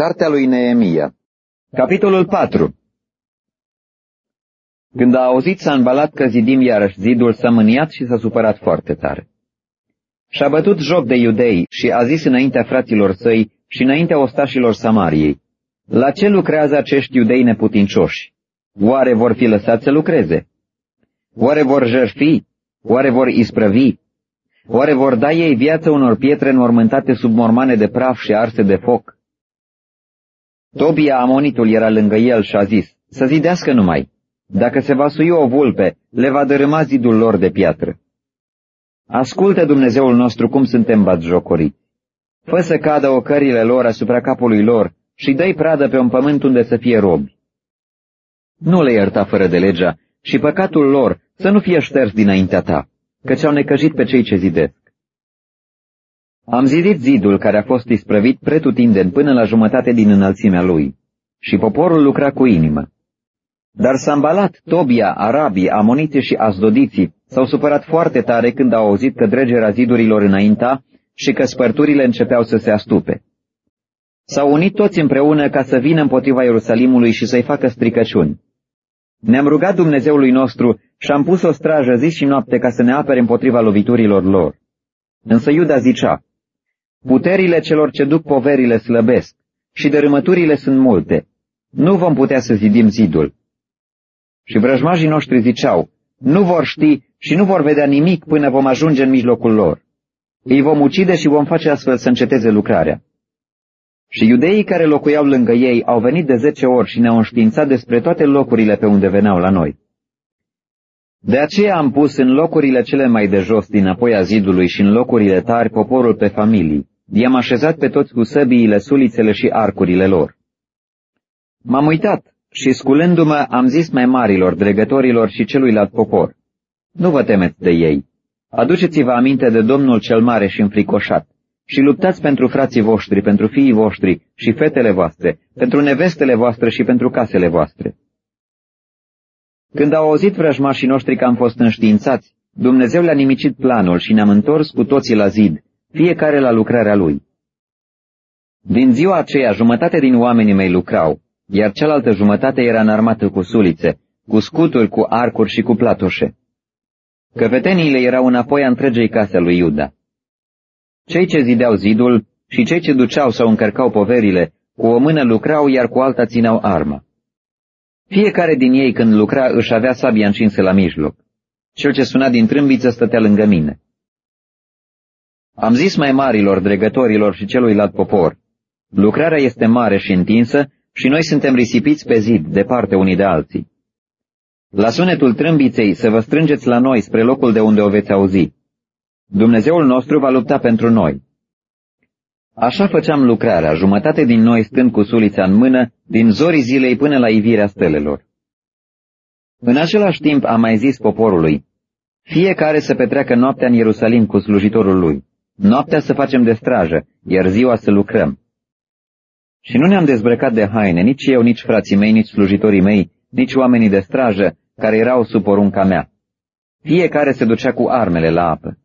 Cartea lui Neemia Capitolul 4 Când a auzit Sanbalat că zidim iarăși zidul, s-a mâniat și s-a supărat foarte tare. Și-a bătut joc de iudei și a zis înaintea fraților săi și înaintea ostașilor Samariei, La ce lucrează acești iudei neputincioși? Oare vor fi lăsați să lucreze? Oare vor jerfi? Oare vor isprăvi? Oare vor da ei viață unor pietre înmormântate sub mormane de praf și arse de foc? Tobia Amonitul era lângă el și a zis, să zidească numai. Dacă se va sui o vulpe, le va dărâma zidul lor de piatră. Ascultă Dumnezeul nostru cum suntem batjocoriți. Fă să cadă ocările lor asupra capului lor și dă-i pradă pe un pământ unde să fie robi. Nu le ierta fără de legea și păcatul lor să nu fie șters dinaintea ta, căci au necăjit pe cei ce zidesc. Am zidit zidul care a fost isprăvit pretutindeni până la jumătate din înălțimea lui, și poporul lucra cu inimă. Dar Sambalat, Tobia, Arabii, Amoniții și Azdodiții s-au supărat foarte tare când au auzit că dregerea zidurilor înainta și că spărturile începeau să se astupe. S-au unit toți împreună ca să vină împotriva Ierusalimului și să-i facă stricăciuni. Ne-am rugat Dumnezeului nostru și am pus o strajă zi și noapte ca să ne apere împotriva loviturilor lor. Însă Iuda zicea, Puterile celor ce duc poverile slăbesc și dărâmăturile sunt multe. Nu vom putea să zidim zidul. Și vrăjmajii noștri ziceau, nu vor ști și nu vor vedea nimic până vom ajunge în mijlocul lor. Îi vom ucide și vom face astfel să înceteze lucrarea. Și iudeii care locuiau lângă ei au venit de zece ori și ne-au înștiințat despre toate locurile pe unde veneau la noi. De aceea am pus în locurile cele mai de jos din apoi a zidului și în locurile tari poporul pe familii, I-am așezat pe toți cu săbiile, sulițele și arcurile lor. M-am uitat și, sculându-mă, am zis mai marilor, dregătorilor și celuilalt popor, Nu vă temeți de ei. Aduceți-vă aminte de Domnul cel mare și înfricoșat și luptați pentru frații voștri, pentru fiii voștri și fetele voastre, pentru nevestele voastre și pentru casele voastre. Când au auzit vrăjmașii noștri că am fost înștiințați, Dumnezeu le-a nimicit planul și ne-am întors cu toții la zid, fiecare la lucrarea lui. Din ziua aceea, jumătate din oamenii mei lucrau, iar cealaltă jumătate era înarmată cu sulițe, cu scuturi, cu arcuri și cu platoșe. Căpeteniile erau înapoi a întregei case lui Iuda. Cei ce zideau zidul și cei ce duceau sau încărcau poverile, cu o mână lucrau, iar cu alta țineau armă. Fiecare din ei când lucra își avea sabia încinsă la mijloc. Cel ce suna din trâmbiță stătea lângă mine. Am zis mai marilor, dregătorilor și celuilalt popor, lucrarea este mare și întinsă și noi suntem risipiți pe zid, departe unii de alții. La sunetul trâmbiței să vă strângeți la noi spre locul de unde o veți auzi. Dumnezeul nostru va lupta pentru noi. Așa făceam lucrarea, jumătate din noi stând cu sulița în mână, din zorii zilei până la ivirea stelelor. În același timp am mai zis poporului, fiecare să petreacă noaptea în Ierusalim cu slujitorul lui. Noaptea să facem de strajă, iar ziua să lucrăm. Și nu ne-am dezbrăcat de haine, nici eu, nici frații mei, nici slujitorii mei, nici oamenii de strajă, care erau sub porunca mea. Fiecare se ducea cu armele la apă.